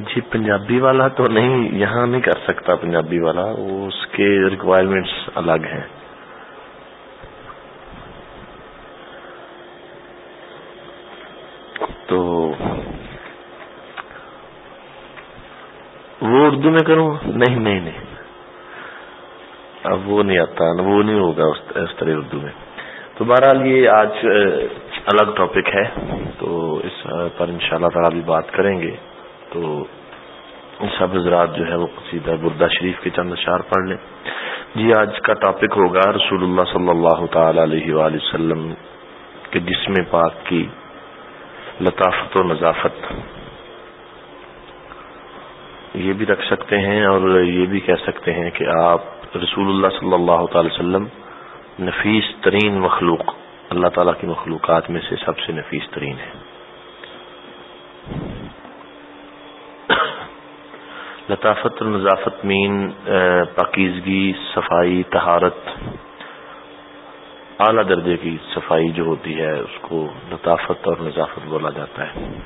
جی پنجابی والا تو نہیں، یہاں نہیں کر سکتا پنجابی والا اس کے ریکوائرمنٹس الگ ہیں۔ تو وہ اردو میں کروں؟ نہیں نہیں نہیں۔ اب وہ نہیں آتا، وہ نہیں ہوگا اس طرح اردو میں۔ تو بہرحال یہ آج الگ ٹاپک ہے۔ تو اس پر انشاءاللہ شاء اللہ بات کریں گے۔ تو سب حضرات جو ہے وہ قصیدہ بردہ شریف کے چند اشار پڑھ لیں۔ جی آج کا ٹاپک ہوگا رسول اللہ صلی اللہ تعالی علیہ وآلہ وسلم کے جسم پاک کی لطافت و نظافت۔ یہ بھی رکھ سکتے ہیں اور یہ بھی کہہ سکتے ہیں کہ آپ رسول اللہ صلی اللہ تعالی وسلم نفیس ترین مخلوق، اللہ تعالیٰ کی مخلوقات میں سے سب سے نفیس ترین ہے لطافت اور مین پاکیزگی، صفائی تہارت اعلی درجے کی صفائی جو ہوتی ہے، اس کو لطافت اور نظافت بولا جاتا ہے۔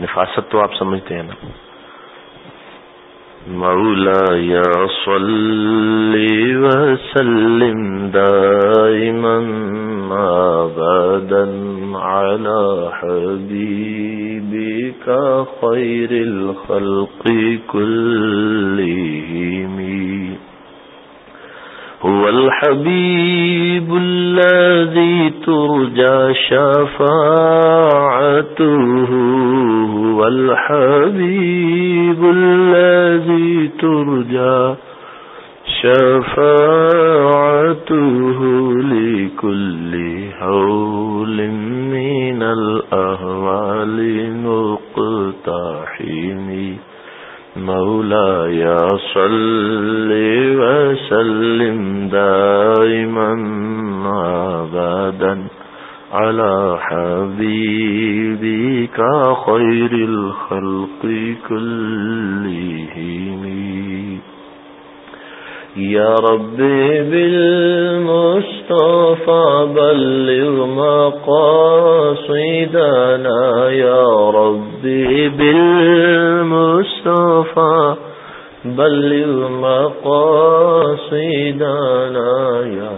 نفاست تو آپ سمجھتے ہیں نا۔ مولا یا صلی وسلم دائما ابدا على حبیب۔ خير الخلق كلهم. هو الحبيب الذي ترجى شفاعته. هو الحبيب الذي ترجى شفاعته لكل هول من الأهوال مقتحم. مولاي صل وسلم دائما أبدا على حبيبك خير الخلق كلهم. يا ربي بالمصطفى بلغ مقاصدنا يا ربي بالمصطفى بلغ مقاصدنا يا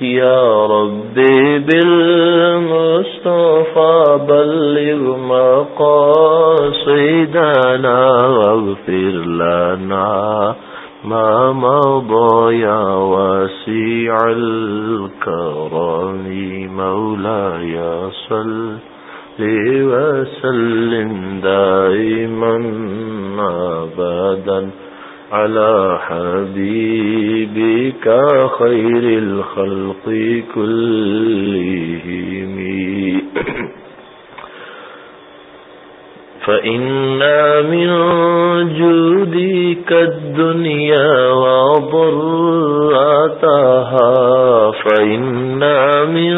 يا ربي بالمصطفى بلغ مقاصدنا واغفر لنا ما مضى يا واسع الكرم مولاي صل وسلم دائما أبدا على حبيبك خير الخلق كلهم. فإنا من جودك الدنيا وضراتها فإنا من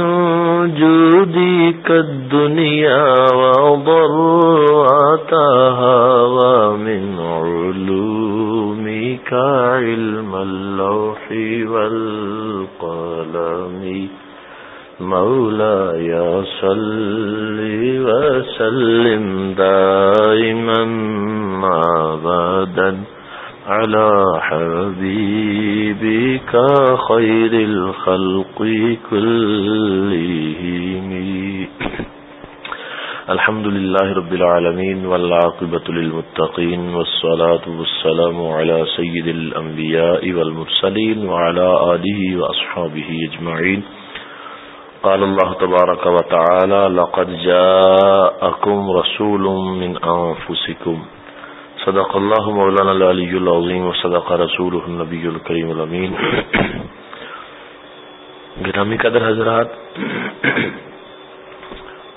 جودك الدنيا وضراتها ومن علومك علم اللوح والقلم مولاي صل وسلم دائما ابدا على حبيبك خير الخلق كلهم. الحمد لله رب العالمين والعاقبة للمتقين والصلاة والسلام على سيد الأنبياء والمرسلين وعلى آله وأصحابه أجمعين. قال الله تبارك وتعالى لقد جاءكم رسول من أنفسكم. صدق الله مولانا العلي العظيم وصدق رسوله النبي الكريم الأمين. گرامی قدر حضرات،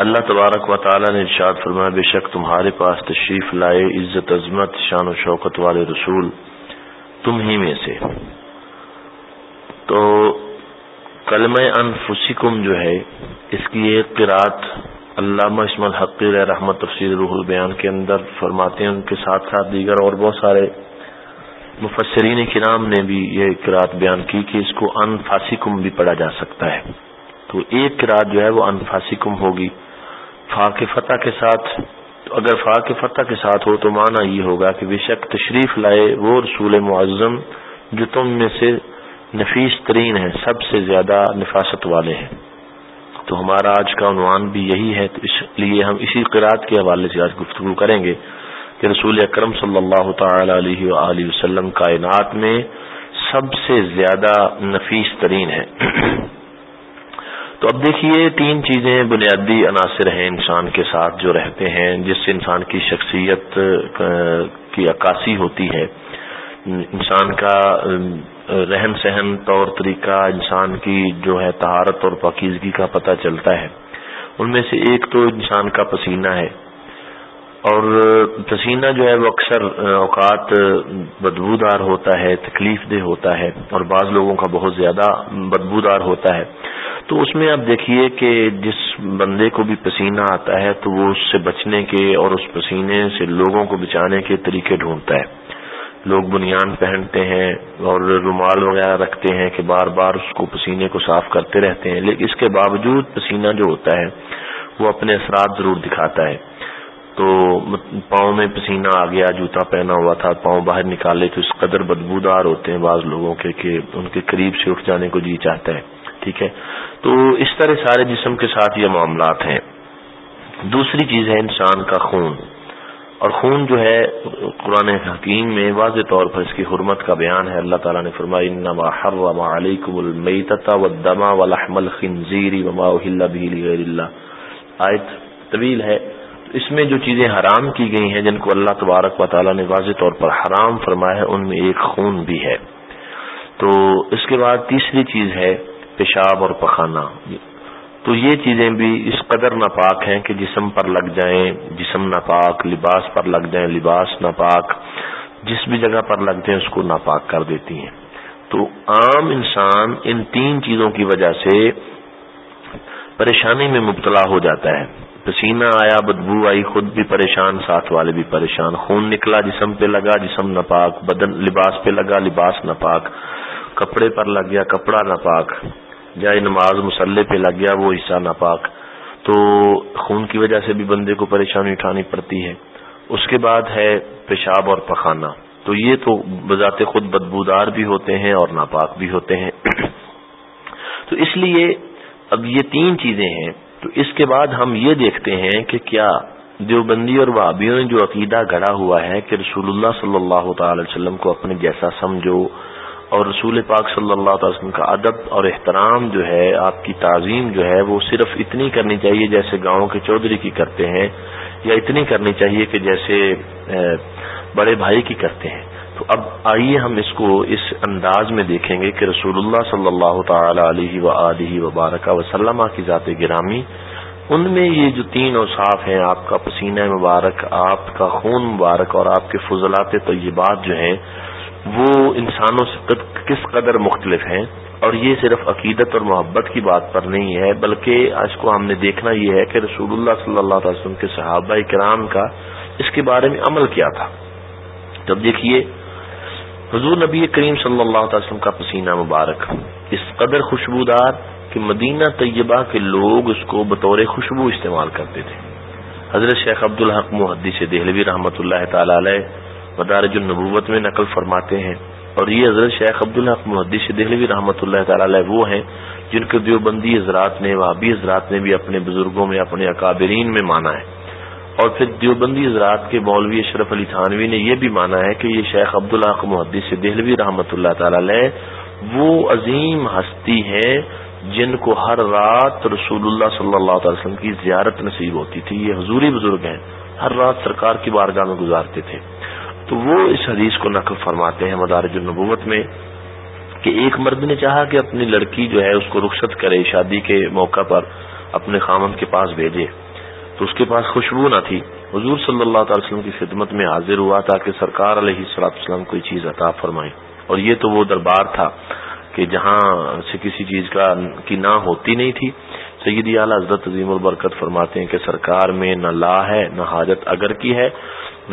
اللہ تبارک و تعالی نے ارشاد فرمایا، بے شک تمہارے پاس تشریف لائے، عزت، عظمت، شان و شوکت والے رسول تم ہی میں سے۔ تو کلمہ انفسکم جو ہے، اس کی ایک قرات علامہ اسم الحقیر رحمت تفصیل روح البیان کے اندر فرماتے ہیں، ان کے ساتھ ساتھ دیگر اور بہت سارے مفسرین کرام نے بھی یہ قرات بیان کی کہ اس کو انفاسکم بھی پڑھا جا سکتا ہے۔ تو ایک قرات جو ہے وہ انفاسکم ہوگی۔ فا کے فتح کے ساتھ، تو اگر فا کے فتح کے ساتھ ہو تو مانا یہ ہوگا کہ بے شک تشریف لائے وہ رسول معظم جو تم میں سے نفیس ترین ہے سب سے زیادہ نفاست والے ہیں۔ تو ہمارا آج کا عنوان بھی یہی ہے، تو اس لیے ہم اسی قرآد کے حوالے سے آج گفتگو کریں گے کہ رسول اکرم صلی اللہ تعالی علیہ وآلہ وسلم کائنات میں سب سے زیادہ نفیس ترین ہے تو اب دیکھیے، تین چیزیں بنیادی عناصر ہیں انسان کے ساتھ جو رہتے ہیں، جس سے انسان کی شخصیت کی عکاسی ہوتی ہے۔ انسان کا رہن سہن طور، طریقہ، انسان کی جو ہے تہارت اور پاکیزگی کا پتہ چلتا ہے۔ ان میں سے ایک تو انسان کا پسینہ ہے۔ اور پسینہ جو ہے وہ اکثر اوقات بدبودار ہوتا ہے، تکلیف دہ ہوتا ہے اور بعض لوگوں کا بہت زیادہ بدبودار ہوتا ہے۔ تو اس میں آپ دیکھیے کہ جس بندے کو بھی پسینہ آتا ہے تو وہ اس سے بچنے کے اور اس پسینے سے لوگوں کو بچانے کے طریقے ڈھونڈتا ہے۔ لوگ بنیان پہنتے ہیں اور رومال وغیرہ رکھتے ہیں کہ بار بار اس کو پسینے کو صاف کرتے رہتے ہیں، لیکن اس کے باوجود پسینہ جو ہوتا ہے، وہ اپنے اثرات ضرور دکھاتا ہے۔ تو پاؤں میں پسینہ آ گیا، جوتا پہنا ہوا تھا، پاؤں باہر نکالے تو اس قدر بدبودار ہوتے ہیں بعض لوگوں کے کہ ان کے قریب سے اٹھ جانے کو جی چاہتا ہے۔ ٹھیک ہے؟ تو اس طرح سارے جسم کے ساتھ یہ معاملات ہیں۔ دوسری چیز ہے انسان کا خون۔ اور خون جو ہے قرآن حکیم میں واضح طور پر اس کی حرمت کا بیان ہے۔ اللہ تعالیٰ نے فرمائی انما حرم علیکم المیتۃ والدم ولحم الخنزیر وما اهل به لغیر اللہ. آیت طویل ہے۔ اس میں جو چیزیں حرام کی گئی ہیں، جن کو اللہ تبارک و تعالیٰ نے واضح طور پر حرام فرمایا ہے، ان میں ایک خون بھی ہے۔ تو اس کے بعد تیسری چیز ہے، پیشاب اور پخانہ۔ تو یہ چیزیں بھی اس قدر ناپاک ہیں کہ جسم پر لگ جائیں، جسم ناپاک، لباس پر لگ جائیں، لباس ناپاک، جس بھی جگہ پر لگ جائیں اس کو ناپاک کر دیتی ہیں۔ تو عام انسان ان تین چیزوں کی وجہ سے پریشانی میں مبتلا ہو جاتا ہے۔ پسینہ آیا، بدبو آئی، خود بھی پریشان، ساتھ والے بھی پریشان۔ خون نکلا، جسم پہ لگا، جسم ناپاک۔ بدن لباس پہ لگا، لباس ناپاک۔ کپڑے پر لگ گیا، کپڑا ناپاک۔ جائے نماز مسلح پہ لگ گیا وہ حصہ ناپاک۔ تو خون کی وجہ سے بھی بندے کو پریشانی اٹھانی پڑتی ہے۔ اس کے بعد ہے پیشاب اور پخانہ۔ تو یہ تو بذات خود بدبودار بھی ہوتے ہیں اور ناپاک بھی ہوتے ہیں۔ تو اس لیے اب یہ تین چیزیں ہیں۔ تو اس کے بعد ہم یہ دیکھتے ہیں کہ کیا دیوبندی اور وابیوں نے جو عقیدہ گڑا ہوا ہے کہ رسول اللہ صلی اللہ تعالی وسلم کو اپنے جیسا سمجھو اور رسول پاک صلی اللہ تعالی وسلم کا ادب اور احترام جو ہے، آپ کی تعظیم جو ہے، وہ صرف اتنی کرنی چاہیے جیسے گاؤں کے چودھری کی کرتے ہیں، یا اتنی کرنی چاہیے کہ جیسے بڑے بھائی کی کرتے ہیں۔ تو اب آئیے ہم اس کو اس انداز میں دیکھیں گے کہ رسول اللہ صلی اللہ تعالی علیہ و علیہ وبارک وسلم کی ذات گرامی، ان میں یہ جو تین اوصاف ہیں، آپ کا پسینہ مبارک، آپ کا خون مبارک اور آپ کے فضلات طیبات جو ہیں وہ انسانوں سے کس قدر مختلف ہیں؟ اور یہ صرف عقیدت اور محبت کی بات پر نہیں ہے، بلکہ اس کو ہم نے دیکھنا یہ ہے کہ رسول اللہ صلی اللہ تعالی وسلم کے صحابہ کرام کا اس کے بارے میں عمل کیا تھا۔ جب دیکھیے، حضور نبی کریم صلی اللہ تعالی وسلم کا پسینہ مبارک، اس قدر خوشبودار کہ مدینہ طیبہ کے لوگ اس کو بطور خوشبو استعمال کرتے تھے۔ حضرت شیخ عبد الحق محدی سے دہلوی رحمۃ اللہ تعالی علیہ مدارج النبوت میں نقل فرماتے ہیں۔ اور یہ حضرت شیخ عبد الحق محدی سے دہلوی رحمۃ اللہ تعالی علیہ وہ ہیں جن کے دیوبندی حضرات نے وابی حضرات نے بھی اپنے بزرگوں میں، اپنے اکابرین میں مانا ہے۔ اور پھر دیوبندی حضرات کے مولوی اشرف علی تھانوی نے یہ بھی مانا ہے کہ یہ شیخ عبداللہ محدث دہلوی رحمۃ اللہ تعالی علیہ وہ عظیم ہستی ہے جن کو ہر رات رسول اللہ صلی اللہ تعالی وسلم کی زیارت نصیب ہوتی تھی۔ یہ حضوری بزرگ ہیں، ہر رات سرکار کی بارگاہ میں گزارتے تھے۔ تو وہ اس حدیث کو نقل فرماتے ہیں مدارج النبوت میں کہ ایک مرد نے چاہا کہ اپنی لڑکی جو ہے اس کو رخصت کرے شادی کے موقع پر اپنے خامن کے پاس بھیجے۔ تو اس کے پاس خوشبو نہ تھی۔ حضور صلی اللہ تعالی وسلم کی خدمت میں حاضر ہوا تھا کہ سرکار علیہ السلاط اسلام کوئی چیز عطا فرمائے۔ اور یہ تو وہ دربار تھا کہ جہاں سے کسی چیز کا کی نہ ہوتی نہیں تھی۔ سیدی اعلیٰ حضرت عظیم البرکت فرماتے ہیں کہ سرکار میں نہ لا ہے، نہ حاجت اگر کی ہے۔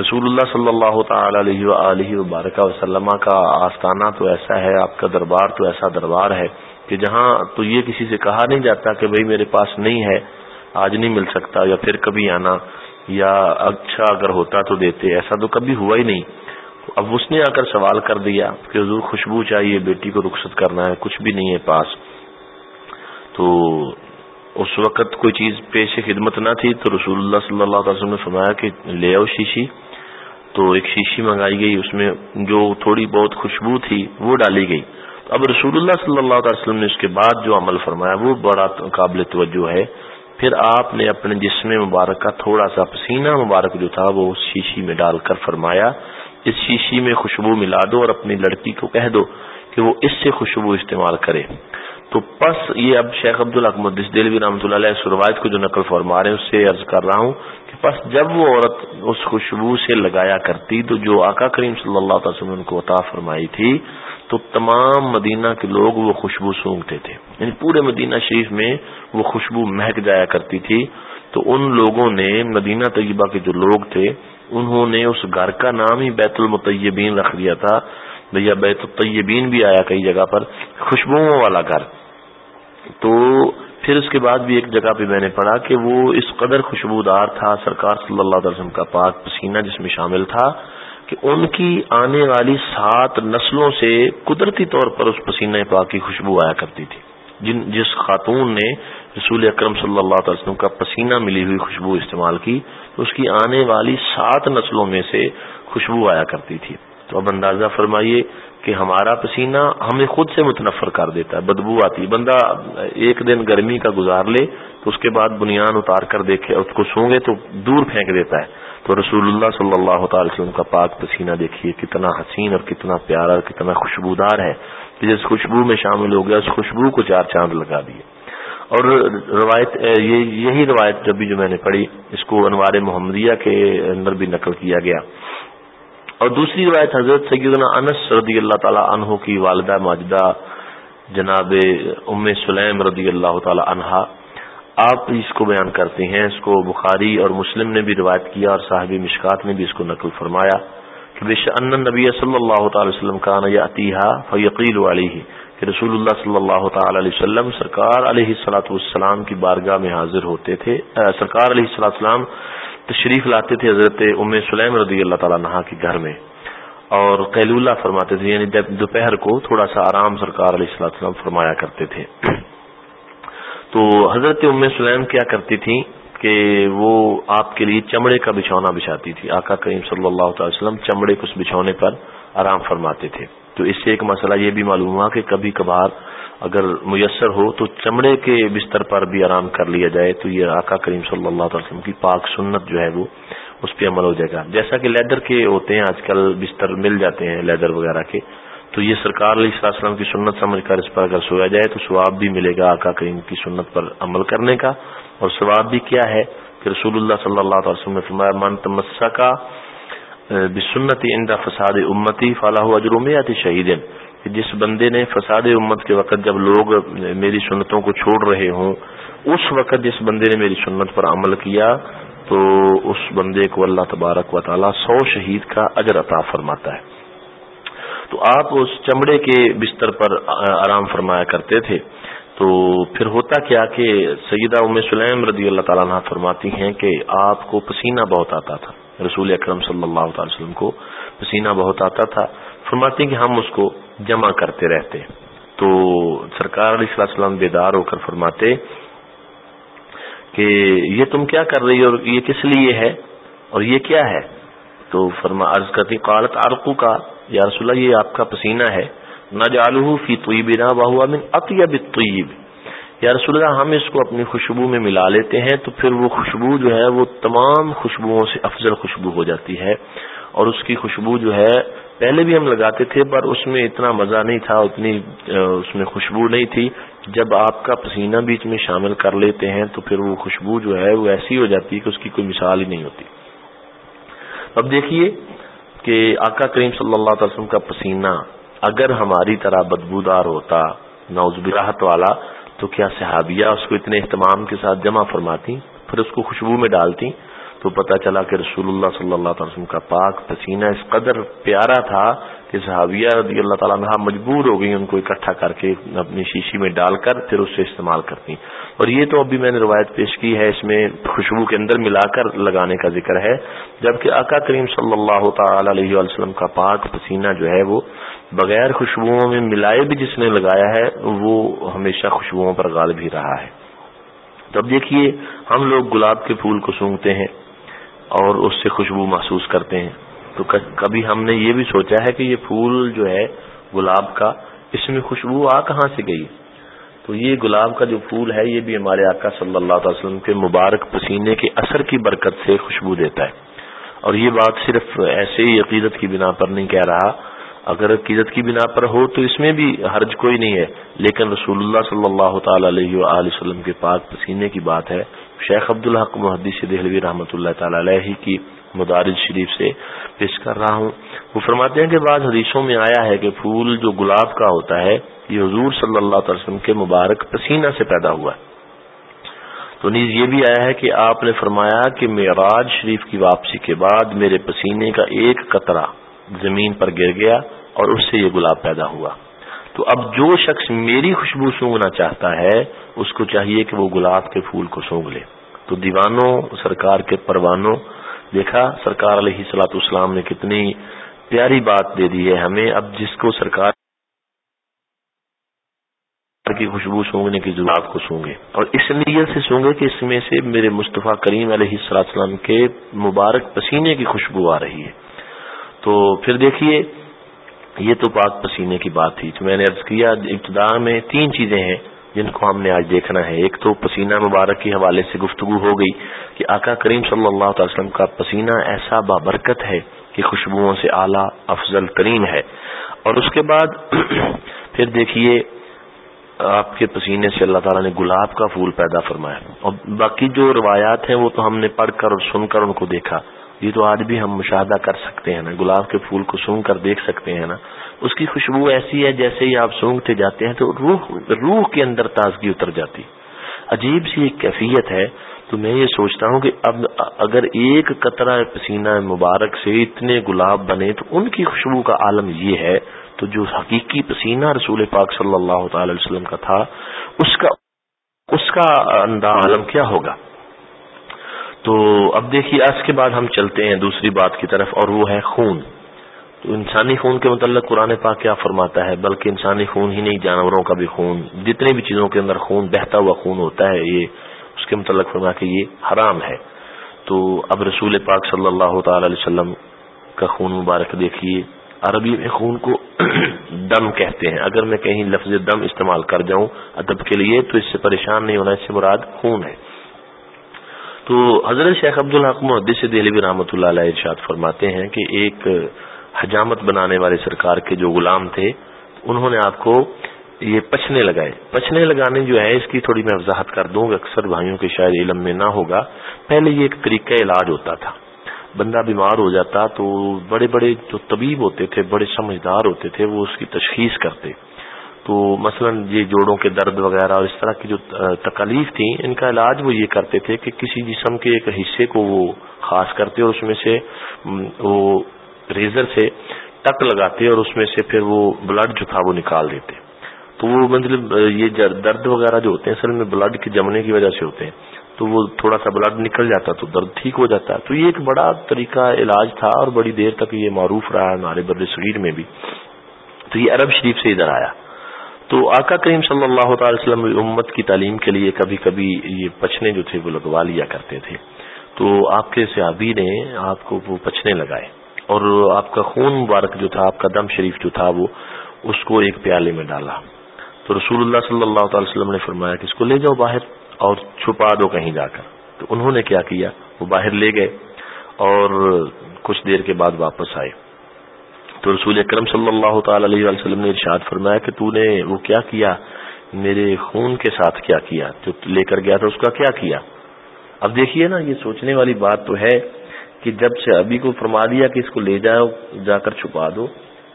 رسول اللہ صلی اللہ تعالی علیہ وآلہ وبارکہ وسلم کا آستانہ تو ایسا ہے، آپ کا دربار تو ایسا دربار ہے کہ جہاں تو یہ کسی سے کہا نہیں جاتا کہ بھئی میرے پاس نہیں ہے، آج نہیں مل سکتا یا پھر کبھی آنا یا اچھا اگر ہوتا تو دیتے، ایسا تو کبھی ہوا ہی نہیں۔ اب اس نے آ کر سوال کر دیا کہ حضور خوشبو چاہیے، بیٹی کو رخصت کرنا ہے، کچھ بھی نہیں ہے پاس۔ تو اس وقت کوئی چیز پیش خدمت نہ تھی تو رسول اللہ صلی اللہ علیہ وسلم نے فرمایا کہ لے آؤ شیشی۔ تو ایک شیشی منگائی گئی، اس میں جو تھوڑی بہت خوشبو تھی، وہ ڈالی گئی۔ اب رسول اللہ صلی اللہ علیہ وسلم نے اس کے بعد جو عمل فرمایا، وہ بڑا قابل توجہ ہے۔ پھر آپ نے اپنے جسم مبارک کا تھوڑا سا پسینہ مبارک جو تھا، وہ اس شیشی میں ڈال کر فرمایا، اس شیشی میں خوشبو ملا دو اور اپنی لڑکی کو کہہ دو کہ وہ اس سے خوشبو استعمال کرے۔ تو پس یہ اب شیخ عبد الحمد دلوی رحمۃ اللہ علیہ روایت کو جو نقل فرما رہے ہیں، اس سے عرض کر رہا ہوں پس جب وہ عورت اس خوشبو سے لگایا کرتی تو جو آقا کریم صلی اللہ تعالی وسلم کو عطا فرمائی تھی، تو تمام مدینہ کے لوگ وہ خوشبو سونگتے تھے۔ یعنی پورے مدینہ شریف میں وہ خوشبو مہک جایا کرتی تھی۔ تو ان لوگوں نے، مدینہ طیبہ کے جو لوگ تھے، انہوں نے اس گھر کا نام ہی بیت المطیبین رکھ دیا تھا۔ بھیا، بیت الطیبین بھی آیا کئی جگہ پر، خوشبوؤں والا گھر۔ تو پھر اس کے بعد بھی ایک جگہ پہ میں نے پڑھا کہ وہ اس قدر خوشبودار تھا سرکار صلی اللہ علیہ وسلم کا پاک پسینہ جس میں شامل تھا کہ ان کی آنے والی سات نسلوں سے قدرتی طور پر اس پسینہ پاک کی خوشبو آیا کرتی تھی۔ جن جس خاتون نے رسول اکرم صلی اللہ علیہ وسلم کا پسینہ ملی ہوئی خوشبو استعمال کی تو اس کی آنے والی سات نسلوں میں سے خوشبو آیا کرتی تھی۔ تو اب اندازہ فرمائیے کہ ہمارا پسینہ ہمیں خود سے متنفر کر دیتا ہے، بدبو آتی ہے۔ بندہ ایک دن گرمی کا گزار لے تو اس کے بعد بنیاد اتار کر دیکھے اس کو سونگے تو دور پھینک دیتا ہے۔ تو رسول اللہ صلی اللہ تعالی وسلم کا پاک پسینہ دیکھیے، کتنا حسین اور کتنا پیارا اور کتنا خوشبودار ہے کہ جس خوشبو میں شامل ہو گیا، اس خوشبو کو چار چاند لگا دیے۔ اور روایت یہی روایت جب بھی جو میں نے پڑھی، اس کو انوار محمدیہ کے اندر بھی نقل کیا گیا۔ اور دوسری روایت حضرت سیدنا انس رضی اللہ تعالی عنہ کی والدہ ماجدہ جناب ام سلیم رضی اللہ تعالی عنہا۔ آپ اس کو بیان کرتے ہیں، اس کو بخاری اور مسلم نے بھی روایت کیا اور صاحب مشکات نے بھی اس کو نقل فرمایا کہ بے ان نبی صلی اللہ تعالی وسلم کا نیا عطیہ فیقیل والی کہ رسول اللہ صلی اللہ تعالی علیہ وسلم سرکار علیہ السلاۃ والسلام کی بارگاہ میں حاضر ہوتے تھے سرکار علیہ السلاۃ السلام تشریف لاتے تھے حضرت ام سلیم رضی اللہ تعالیٰ نہا کے گھر میں اور قیل اللہ فرماتے تھے یعنی دوپہر کو تھوڑا سا آرام سرکار علیہ السلام السلام فرمایا کرتے تھے۔ تو حضرت ام سلیم کیا کرتی تھی کہ وہ آپ کے لیے چمڑے کا بچھونا بچھاتی تھی۔ آقا کریم صلی اللہ تعالی وسلم چمڑے کو اس بچھونے پر آرام فرماتے تھے۔ تو اس سے ایک مسئلہ یہ بھی معلوم ہوا کہ کبھی کبھار اگر میسر ہو تو چمڑے کے بستر پر بھی آرام کر لیا جائے تو یہ آقا کریم صلی اللہ تعالی وسلم کی پاک سنت جو ہے وہ اس پہ عمل ہو جائے گا۔ جیسا کہ لیدر کے ہوتے ہیں، آج کل بستر مل جاتے ہیں لیدر وغیرہ کے، تو یہ سرکار علیہ السلام کی سنت سمجھ کر اس پر اگر سویا جائے تو ثواب بھی ملے گا آقا کریم کی سنت پر عمل کرنے کا۔ اور ثواب بھی کیا ہے کہ رسول اللہ صلی اللہ علیہ وسلم نے فرمایا، من تمسا کا بسنت اندا فساد امتی فلاح اجروم آتی جس بندے نے فساد امت کے وقت جب لوگ میری سنتوں کو چھوڑ رہے ہوں، اس وقت جس بندے نے میری سنت پر عمل کیا، تو اس بندے کو اللہ تبارک و تعالی سو شہید کا اجر عطا فرماتا ہے۔ تو آپ اس چمڑے کے بستر پر آرام فرمایا کرتے تھے۔ تو پھر ہوتا کیا کہ سیدہ ام سلیم رضی اللہ تعالیٰ عنہ فرماتی ہیں کہ آپ کو پسینہ بہت آتا تھا۔ رسول اکرم صلی اللہ تعالی وسلم کو پسینہ بہت آتا تھا۔ فرماتی کہ ہم اس کو جمع کرتے رہتے تو سرکار علیہ السلام بیدار ہو کر فرماتے کہ یہ تم کیا کر رہی ہو اور یہ کس لیے ہے اور یہ کیا ہے؟ تو فرما عرض کرتی قالت عرقو کا یا رسول اللہ، یہ آپ کا پسینہ ہے۔ نہ جالو فی طیبنا بہوا من اطیب الطیب۔ یا رسول اللہ، ہم اس کو اپنی خوشبو میں ملا لیتے ہیں، تو پھر وہ خوشبو جو ہے، وہ تمام خوشبوؤں سے افضل خوشبو ہو جاتی ہے۔ اور اس کی خوشبو جو ہے پہلے بھی ہم لگاتے تھے، پر اس میں اتنا مزہ نہیں تھا، اتنی اس میں خوشبو نہیں تھی۔ جب آپ کا پسینہ بیچ میں شامل کر لیتے ہیں، تو پھر وہ خوشبو جو ہے، وہ ایسی ہو جاتی ہے کہ اس کی کوئی مثال ہی نہیں ہوتی۔ اب دیکھیے کہ آقا کریم صلی اللہ علیہ وسلم کا پسینہ اگر ہماری طرح بدبودار ہوتا نوز براہت والا تو کیا صحابیہ اس کو اتنے اہتمام کے ساتھ جمع فرماتی؟ پھر اس کو خوشبو میں ڈالتی؟ تو پتہ چلا کہ رسول اللہ صلی اللہ علیہ وسلم کا پاک پسینہ اس قدر پیارا تھا کہ صحابیہ رضی اللہ تعالیٰ عنہ مجبور ہو گئی ان کو اکٹھا کر کے اپنی شیشی میں ڈال کر پھر اس سے استعمال کرتی اور یہ تو ابھی میں نے روایت پیش کی ہے، اس میں خوشبو کے اندر ملا کر لگانے کا ذکر ہے۔ جبکہ آقا کریم صلی اللہ تعالی علیہ وسلم کا پاک پسینہ جو ہے وہ بغیر خوشبوؤں میں ملائے بھی جس نے لگایا ہے، وہ ہمیشہ خوشبوؤں پر غالب ہی رہا ہے۔ تو اب دیکھیے، ہم لوگ گلاب کے پھول کو سونگتے ہیں۔ اور اس سے خوشبو محسوس کرتے ہیں۔ تو کبھی ہم نے یہ بھی سوچا ہے کہ یہ پھول جو ہے، گلاب کا، اس میں خوشبو آ کہاں سے گئی؟ تو یہ گلاب کا جو پھول ہے، یہ بھی ہمارے آقا صلی اللہ علیہ وسلم کے مبارک پسینے کے اثر کی برکت سے خوشبو دیتا ہے۔ اور یہ بات صرف ایسے ہی عقیدت کی بنا پر نہیں کہہ رہا۔ اگر عقیدت کی بنا پر ہو تو اس میں بھی حرج کوئی نہیں ہے۔ لیکن رسول اللہ صلی اللہ تعالی علیہ وآلہ وسلم کے پاک پسینے کی بات ہے شیخ عبد الحق محدث دہلوی رحمۃ اللہ تعالی علیہ کی مدارج شریف سے پیش کر رہا ہوں۔ وہ فرماتے ہیں کہ بعض حدیثوں میں آیا ہے کہ پھول جو گلاب کا ہوتا ہے، یہ حضور صلی اللہ علیہ وسلم کے مبارک پسینہ سے پیدا ہوا ہے۔ تو نیز یہ بھی آیا ہے کہ آپ نے فرمایا کہ معراج شریف کی واپسی کے بعد میرے پسینے کا ایک قطرہ زمین پر گر گیا اور اس سے یہ گلاب پیدا ہوا۔ تو اب جو شخص میری خوشبو سونگنا چاہتا ہے، اس کو چاہیے کہ وہ گلاب کے پھول کو سونگ لے۔ تو دیوانوں، سرکار کے پروانوں، دیکھا، سرکار علیہ سلاۃ اسلام نے کتنی پیاری بات دے دی ہے ہمیں۔ اب جس کو سرکار کی خوشبو سونگنے کی ضرورت کو سونگے۔ اور اس نیت سے سونگے کہ اس میں سے میرے مصطفیٰ کریم علیہ السلام کے مبارک پسینے کی خوشبو آ رہی ہے۔ تو پھر دیکھیے یہ تو پاک پسینے کی بات تھی۔ تو میں نے عرض کیا ابتدا میں تین چیزیں ہیں جن کو ہم نے آج دیکھنا ہے۔ ایک تو پسینہ مبارک کے حوالے سے گفتگو ہو گئی کہ آقا کریم صلی اللہ تعالی وسلم کا پسینہ ایسا بابرکت ہے کہ خوشبوؤں سے اعلیٰ افضل ترین ہے۔ اور اس کے بعد پھر دیکھیے، آپ کے پسینے سے اللہ تعالیٰ نے گلاب کا پھول پیدا فرمایا۔ اور باقی جو روایات ہیں وہ تو ہم نے پڑھ کر اور سن کر ان کو دیکھا۔ یہ تو آج بھی ہم مشاہدہ کر سکتے ہیں نا، گلاب کے پھول کو سونگ کر دیکھ سکتے ہیں نا۔ اس کی خوشبو ایسی ہے جیسے ہی آپ سونگتے جاتے ہیں تو روح روح کے اندر تازگی اتر جاتی۔ عجیب سی ایک کیفیت ہے۔ تو میں یہ سوچتا ہوں کہ اب اگر ایک قطرہ پسینہ مبارک سے اتنے گلاب بنے تو ان کی خوشبو کا عالم یہ ہے۔ تو جو حقیقی پسینہ رسول پاک صلی اللہ تعالی وسلم کا تھا، اس کا اس کا انداز عالم کیا ہوگا؟ تو اب دیکھیے، آج کے بعد ہم چلتے ہیں دوسری بات کی طرف، اور وہ ہے خون۔ تو انسانی خون کے متعلق قرآن پاک کیا فرماتا ہے؟ بلکہ انسانی خون ہی نہیں، جانوروں کا بھی خون۔ جتنے بھی چیزوں کے اندر خون بہتا ہوا خون ہوتا ہے، یہ اس کے متعلق فرما کہ یہ حرام ہے۔ تو اب رسول پاک صلی اللہ تعالی علیہ وسلم کا خون مبارک دیکھیے۔ عربی میں خون کو دم کہتے ہیں۔ اگر میں کہیں لفظ دم استعمال کر جاؤں ادب کے لیے، تو اس سے پریشان نہیں ہونا، اس سے مراد خون ہے۔ تو حضرت شیخ عبد الحق محدث دہلی رحمۃ اللہ علیہ ارشاد فرماتے ہیں کہ ایک حجامت بنانے والے سرکار کے جو غلام تھے، انہوں نے آپ کو یہ پچنے لگائے۔ پچنے لگانے جو ہے، اس کی تھوڑی میں وضاحت کر دوں کہ اکثر بھائیوں کے شاید علم میں نہ ہوگا۔ پہلے یہ ایک طریقہ علاج ہوتا تھا۔ بندہ بیمار ہو جاتا تو بڑے بڑے جو طبیب ہوتے تھے، بڑے سمجھدار ہوتے تھے، وہ اس کی تشخیص کرتے۔ تو مثلا یہ جوڑوں کے درد وغیرہ اور اس طرح کی جو تکالیف تھیں، ان کا علاج وہ یہ کرتے تھے کہ کسی جسم کے ایک حصے کو وہ خاص کرتے اور اس میں سے وہ ریزر سے ٹک لگاتے اور اس میں سے پھر وہ بلڈ جو تھا وہ نکال دیتے۔ تو وہ مطلب یہ درد وغیرہ جو ہوتے ہیں، اصل میں بلڈ کے جمنے کی وجہ سے ہوتے ہیں۔ تو وہ تھوڑا سا بلڈ نکل جاتا تو درد ٹھیک ہو جاتا۔ تو یہ ایک بڑا طریقہ علاج تھا اور بڑی دیر تک یہ معروف رہا ہمارے بر صغیر میں بھی۔ تو یہ عرب شریف سے ادھر آیا۔ تو آقا کریم صلی اللہ تعالی وسلم امت کی تعلیم کے لیے کبھی کبھی یہ پچنے جو تھے وہ لگوا لیا کرتے تھے۔ تو آپ کے صحابی نے آپ کو وہ پچنے لگائے۔ اور آپ کا خون مبارک جو تھا، آپ کا دم شریف جو تھا، وہ اس کو ایک پیالے میں ڈالا۔ تو رسول اللہ صلی اللہ تعالی وسلم نے فرمایا کہ اس کو لے جاؤ باہر اور چھپا دو کہیں جا کر۔ تو انہوں نے کیا کیا؟ وہ باہر لے گئے اور کچھ دیر کے بعد واپس آئے۔ تو رسول اکرم صلی اللہ تعالی علیہ وسلم نے ارشاد فرمایا کہ تو نے وہ کیا کیا؟ میرے خون کے ساتھ کیا کیا؟ جو لے کر گیا تھا اس کا کیا کیا؟ اب دیکھیے نا، یہ سوچنے والی بات تو ہے کہ جب سے ابھی کو فرما دیا کہ اس کو لے جاؤ، جا کر چھپا دو،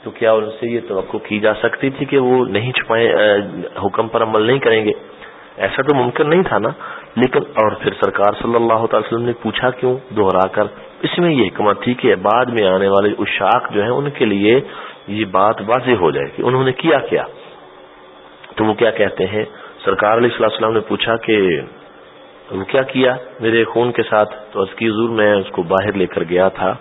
تو کیا ان سے یہ توقع کی جا سکتی تھی کہ وہ نہیں چھپائے حکم پر عمل نہیں کریں گے؟ ایسا تو ممکن نہیں تھا نا، لیکن اور پھر سرکار صلی اللہ تعالی وسلم نے پوچھا کیوں؟ دوہرا کر اس میں یہ حکمت تھی کہ بعد میں آنے والے اشاق جو ہیں ان کے لیے یہ بات واضح ہو جائے کہ انہوں نے کیا کیا۔ تو وہ کیا کہتے ہیں؟ سرکار علیہ السلام السلام نے پوچھا کہ وہ کیا کیا میرے خون کے ساتھ؟ تو کی حضور میں اس کو باہر لے کر گیا تھا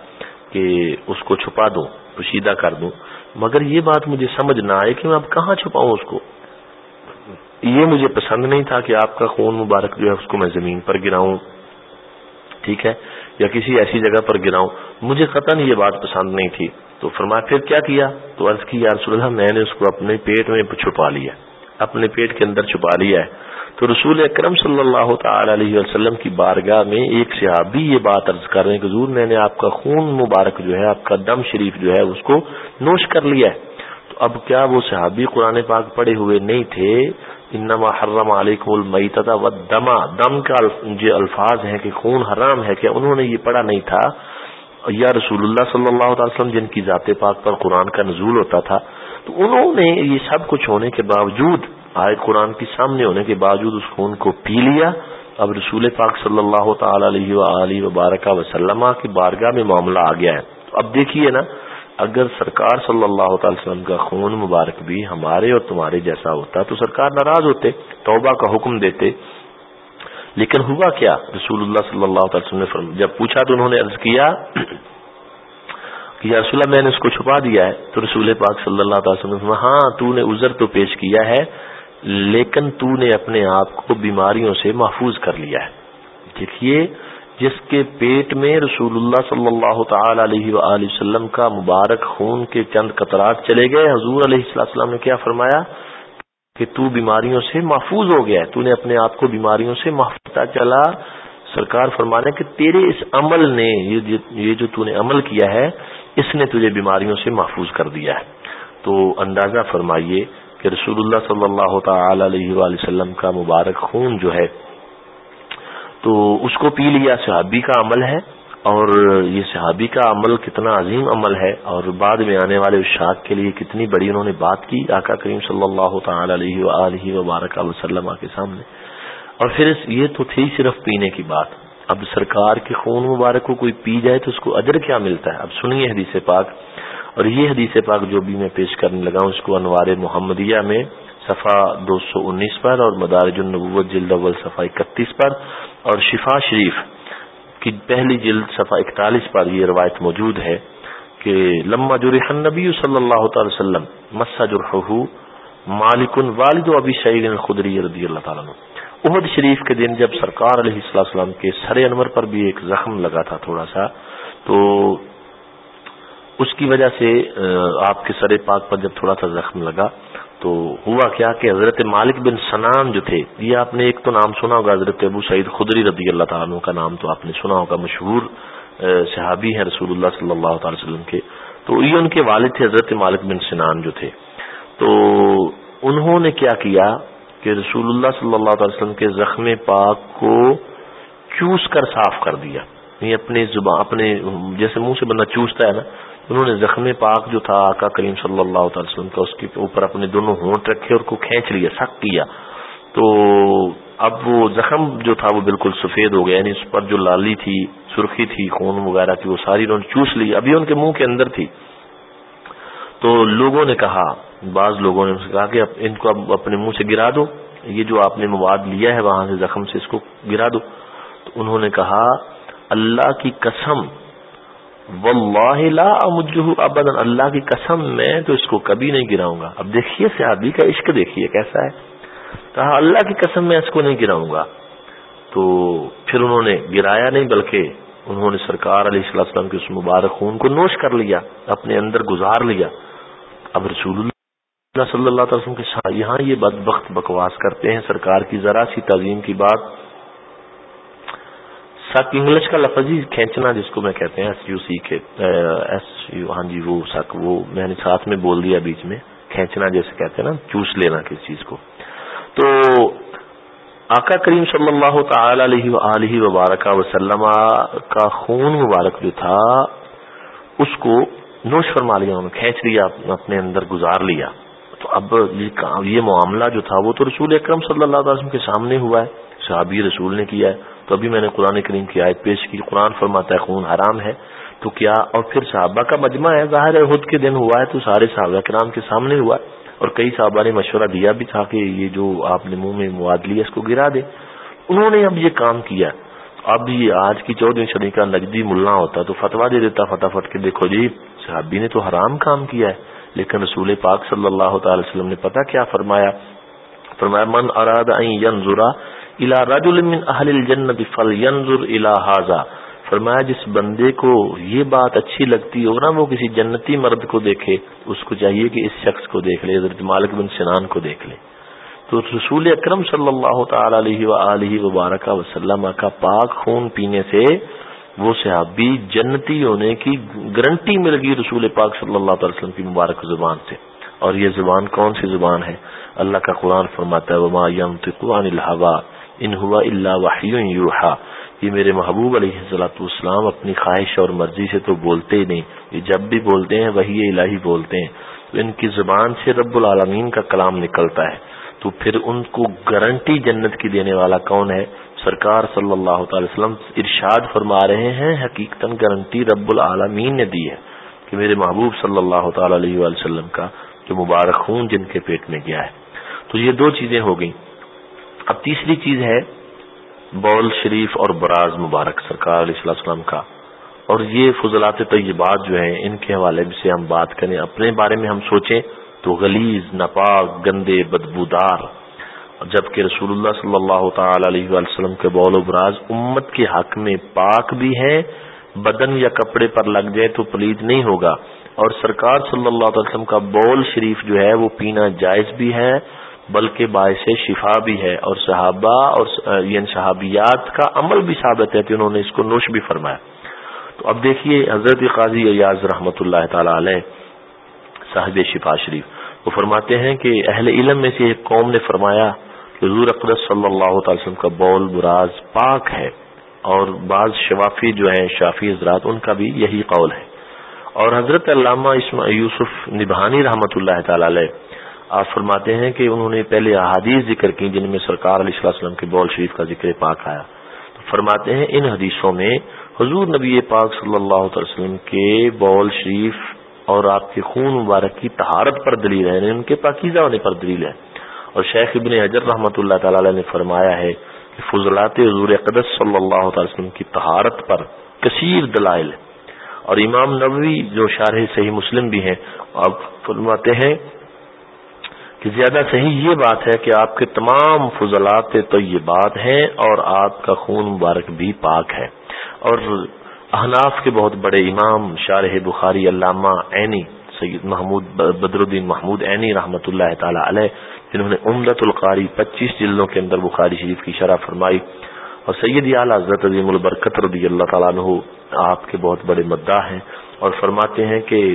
کہ اس کو چھپا دوں، پوشیدہ کر دوں۔ مگر یہ بات مجھے سمجھ نہ آئے کہ میں اب کہاں چھپاؤں اس کو۔ یہ مجھے پسند نہیں تھا کہ آپ کا خون مبارک جو ہے اس کو میں زمین پر گراؤں۔ ٹھیک ہے؟ یا کسی ایسی جگہ پر گراؤں۔ مجھے قطن یہ بات پسند نہیں تھی۔ تو فرمایا، پھر کیا کیا؟ تو عرض کی، یا رسول اللہ، میں نے اس کو اپنے پیٹ میں چھپا لیا اپنے پیٹ کے اندر چھپا لیا ہے۔ تو رسول اکرم صلی اللہ تعالی علیہ وسلم کی بارگاہ میں ایک صحابی یہ بات عرض کر رہے ہیں کہ حضور، میں نے آپ کا خون مبارک جو ہے، آپ کا دم شریف جو ہے، اس کو نوش کر لیا ہے۔ تو اب کیا وہ صحابی قرآن پاک پڑے ہوئے نہیں تھے؟ انما حرم علیکم المیتہ و دما دم کا جو الفاظ ہیں کہ خون حرام ہے کیا؟ انہوں نے یہ پڑھا نہیں تھا. یا رسول اللہ صلی اللہ علیہ وسلم جن کی ذات پاک پر قرآن کا نزول ہوتا تھا، تو انہوں نے یہ سب کچھ ہونے کے باوجود، آئے قرآن کی سامنے ہونے کے باوجود اس خون کو پی لیا. اب رسول پاک صلی اللہ تعالی علیہ وبارکہ وسلم کی بارگاہ میں معاملہ آ گیا ہے. تو اب دیکھیے نا اگر سرکار صلی اللہ تعالی وسلم کا خون مبارک بھی ہمارے اور تمہارے جیسا ہوتا تو سرکار ناراض ہوتے، توبہ کا حکم دیتے۔ لیکن ہوا کیا؟ رسول اللہ صلی اللہ تعالی وسلم نے جب پوچھا تو انہوں نے عرض کیا کہ یا رسول اللہ میں نے اس کو چھپا دیا ہے۔ تو رسول پاک صلی اللہ تعالی وسلم ہاں تو نے عذر تو پیش کیا ہے، لیکن تو نے اپنے آپ کو بیماریوں سے محفوظ کر لیا ہے۔ دیکھیے جس کے پیٹ میں رسول اللہ صلی اللہ تعالی علیہ وآلہ وسلم کا مبارک خون کے چند قطرات چلے گئے۔ حضور علیہ السلام نے کیا فرمایا؟ کہ تو بیماریوں سے محفوظ ہو گیا تو نے اپنے آپ کو بیماریوں سے محفوظ چلا۔ سرکار فرمانے کہ تیرے اس عمل نے یہ جو تو نے عمل کیا ہے، اس نے تجھے بیماریوں سے محفوظ کر دیا ہے۔ تو اندازہ فرمائیے کہ رسول اللہ صلی اللہ تعالی علیہ وآلہ وسلم کا مبارک خون جو ہے تو اس کو پی لیا صحابی کا عمل ہے اور یہ صحابی کا عمل کتنا عظیم عمل ہے اور بعد میں آنے والے اشاق کے لیے کتنی بڑی انہوں نے بات کی آقا کریم صلی اللہ تعالی علیہ وآلہ وبارک وسلم کے سامنے۔ اور پھر یہ تو تھی صرف پینے کی بات۔ اب سرکار کے خون مبارک کو کوئی پی جائے تو اس کو اجر کیا ملتا ہے؟ اب سنیے حدیث پاک۔ اور یہ حدیث پاک جو بھی میں پیش کرنے لگا ہوں، اس کو انوار محمدیہ میں صفحہ دو سو انیس پر اور مدارج النبوت جلد اول صفحہ اکتیس پر۔ اور شفا شریف کی پہلی جلد صفحہ اکتالیس پر یہ روایت موجود ہے کہ لما جرح النبی صلی اللہ تعالی وسلم مسا جرح مالک والد و ابی شعید خدری رضی اللہ تعالیٰ عہد شریف کے دن جب سرکار علیہ السلام کے سر انور پر بھی ایک زخم لگا تھا تھوڑا سا، تو اس کی وجہ سے آپ کے سر پاک پر جب تھوڑا سا زخم لگا تو ہوا کیا کہ حضرت مالک بن سنان جو تھے، یہ آپ نے ایک تو نام سنا ہوگا، حضرت ابو سعید خدری رضی اللہ تعالیٰ عنہ کا نام تو آپ نے سنا ہوگا، مشہور صحابی ہیں رسول اللہ صلی اللہ تعالی وسلم کے۔ تو یہ ان کے والد تھے حضرت مالک بن سنان جو تھے۔ تو انہوں نے کیا کیا کہ رسول اللہ صلی اللہ تعالی وسلم کے زخم پاک کو چوس کر صاف کر دیا۔ یعنی اپنے زبان اپنے، جیسے منہ سے بندہ چوستا ہے نا انہوں نے زخم پاک جو تھا آقا کریم صلی اللہ تعالی وسلم کا، اس کے اوپر اپنے دونوں ہونٹ رکھے اور کو کھینچ لیا سخت کیا۔ تو اب وہ زخم جو تھا وہ بالکل سفید ہو گیا یعنی اس پر جو لالی تھی، سرخی تھی، خون وغیرہ کی، وہ ساری انہوں نے چوس لی۔ ابھی ان کے منہ کے اندر تھی۔ تو لوگوں نے کہا، بعض لوگوں نے کہا کہ ان کو اب اپنے منہ سے گرا دو۔ یہ جو آپ نے مواد لیا ہے وہاں سے زخم سے اس کو گرا دو۔ تو انہوں نے کہا، اللہ کی قسم واللہ لا امجہ ابدا، اللہ کی قسم میں تو اس کو کبھی نہیں گراؤں گا۔ اب دیکھیے صحابی کا عشق دیکھیے کیسا ہے۔ کہا، اللہ کی قسم میں اس کو نہیں گراؤں گا۔ تو پھر انہوں نے گرایا نہیں، بلکہ انہوں نے سرکار علیہ السلام کے اس مبارک خون کو نوش کر لیا، اپنے اندر گزار لیا۔ اب رسول اللہ صلی اللہ تعالی وسلم کے ساتھ یہاں یہ بدبخت بکواس کرتے ہیں۔ سرکار کی ذرا سی تعظیم کی بات سک انگلش کا لفظ ہی کھینچنا جس کو میں کہتے ہیں ایس یو سی کے ایس یو ہاں جی وہ سک وہ میں نے ساتھ میں بول دیا بیچ میں، کھینچنا جیسے کہتے ہیں نا، چوس لینا کسی چیز کو۔ تو آقا کریم صلی اللہ تعالی علیہ وآلہ وبارکہ وسلم کا خون مبارک جو تھا، اس کو نوش فرما لیا، انہوں نے کھینچ لیا، اپنے اندر گزار لیا۔ تو اب یہ معاملہ جو تھا، وہ تو رسول اکرم صلی اللہ علیہ وسلم کے سامنے ہوا ہے، صحابی رسول نے کیا ہے۔ تو ابھی میں نے قرآن کریم کی آیت پیش کی، قرآن فرماتا ہے، خون حرام ہے، تو کیا؟ اور پھر صحابہ کا مجمع ہے، ظاہر ہے خود کے دن ہوا ہے، تو سارے صحابہ کرام کے سامنے ہوا ہے، اور کئی صحابہ نے مشورہ دیا بھی تھا کہ یہ جو آپ نے منہ میں مواد لیا اس کو گرا دے۔ انہوں نے اب یہ کام کیا۔ اب یہ آج کی چودہ صدی کا نجدی ملا ہوتا تو فتوا دے دیتا فٹافٹ کے دیکھو جی صحابی نے تو حرام کام کیا ہے، لیکن رسول پاک صلی اللہ تعالی وسلم نے پتا کیا فرمایا؟ فرمایا، من اراد ان ينظر الى رجل من اهل الجنه فلينظر الى هذا۔ فرمایا، جس بندے کو یہ بات اچھی لگتی ہو نا، وہ کسی جنتی مرد کو دیکھے، اس کو چاہیے کہ اس شخص کو دیکھ لے، حضرت مالک بن سنان کو دیکھ لے۔ تو رسول اکرم صلی اللہ تعالی علیہ وبارک وسلم کا پاک خون پینے سے وہ صحابی جنتی ہونے کی گارنٹی مل گئی رسول پاک صلی اللہ تعالی وسلم کی مبارک زبان سے۔ اور یہ زبان کون سی زبان ہے؟ اللہ کا قرآن فرماتا ہے، وما ينطق ان ہوا اللہ وحی یوحا۔ یہ میرے محبوب علیہ السلاۃ والسلام اپنی خواہش اور مرضی سے تو بولتے ہی نہیں، یہ جب بھی بولتے ہیں وہی الہی بولتے ہیں۔ تو ان کی زبان سے رب العالمین کا کلام نکلتا ہے۔ تو پھر ان کو گارنٹی جنت کی دینے والا کون ہے؟ سرکار صلی اللہ تعالی وسلم ارشاد فرما رہے ہیں حقیقت گارنٹی رب العالمین نے دی ہے کہ میرے محبوب صلی اللہ تعالی علیہ وسلم کا جو مبارک خون جن کے پیٹ میں گیا ہے۔ تو یہ دو چیزیں ہو گئیں۔ اب تیسری چیز ہے بول شریف اور براز مبارک سرکار علیہ السلام کا۔ اور یہ فضلات طیبات جو ہیں، ان کے حوالے سے ہم بات کریں، اپنے بارے میں ہم سوچیں تو غلیز نپاک گندے، بدبودار۔ جبکہ رسول اللہ صلی اللہ تعالی علیہ وسلم کے بول و براز امت کے حق میں پاک بھی ہے بدن یا کپڑے پر لگ جائے تو پلید نہیں ہوگا۔ اور سرکار صلی اللہ علیہ وسلم کا بول شریف جو ہے، وہ پینا جائز بھی ہے بلکہ باعث شفا بھی ہے اور صحابہ اور یعنی صحابیات کا عمل بھی ثابت ہے کہ انہوں نے اس کو نوش بھی فرمایا۔ تو اب دیکھیے حضرت قاضی ایاز رحمۃ اللہ تعالی علیہ، صاحب شفا شریف، وہ فرماتے ہیں کہ اہل علم میں سے ایک قوم نے فرمایا کہ حضور اقدس صلی اللہ تعالی وسلم کا بول براز پاک ہے اور بعض شوافی جو ہیں، شافی حضرات، ان کا بھی یہی قول ہے۔ اور حضرت علامہ یوسف نبھانی رحمۃ اللہ تعالی علیہ آپ فرماتے ہیں کہ انہوں نے پہلے احادیث ذکر کی جن میں سرکار علیہ وسلم کے بول شریف کا ذکر پاک آیا۔ تو فرماتے ہیں ان حدیثوں میں حضور نبی پاک صلی اللہ علیہ وسلم کے بول شریف اور آپ کے خون مبارک کی تہارت پر دلیل ہے یعنی ان کے پاکیزہ ہونے پر دلیل ہے اور شیخ ابن حجر رحمۃ اللہ تعالی نے فرمایا ہے کہ فضلات حضور قدس صلی اللہ تعالی وسلم کی تہارت پر کثیر دلائل اور امام نبوی جو شارح صحیح مسلم بھی ہیں آپ فرماتے ہیں کہ زیادہ صحیح یہ بات ہے کہ آپ کے تمام فضلات تو یہ بات ہیں اور آپ کا خون مبارک بھی پاک ہے۔ اور احناف کے بہت بڑے امام شارح بخاری علامہ عینی، سید محمود بدر الدین محمود عینی رحمۃ اللہ تعالی علیہ، جنہوں نے امدت القاری پچیس جلدوں کے اندر بخاری شریف کی شرح فرمائی۔ اور سید اعلیٰ حضرت عظیم البرکت رضی اللہ تعالیٰ عنہ آپ کے بہت بڑے مداح ہیں اور فرماتے ہیں کہ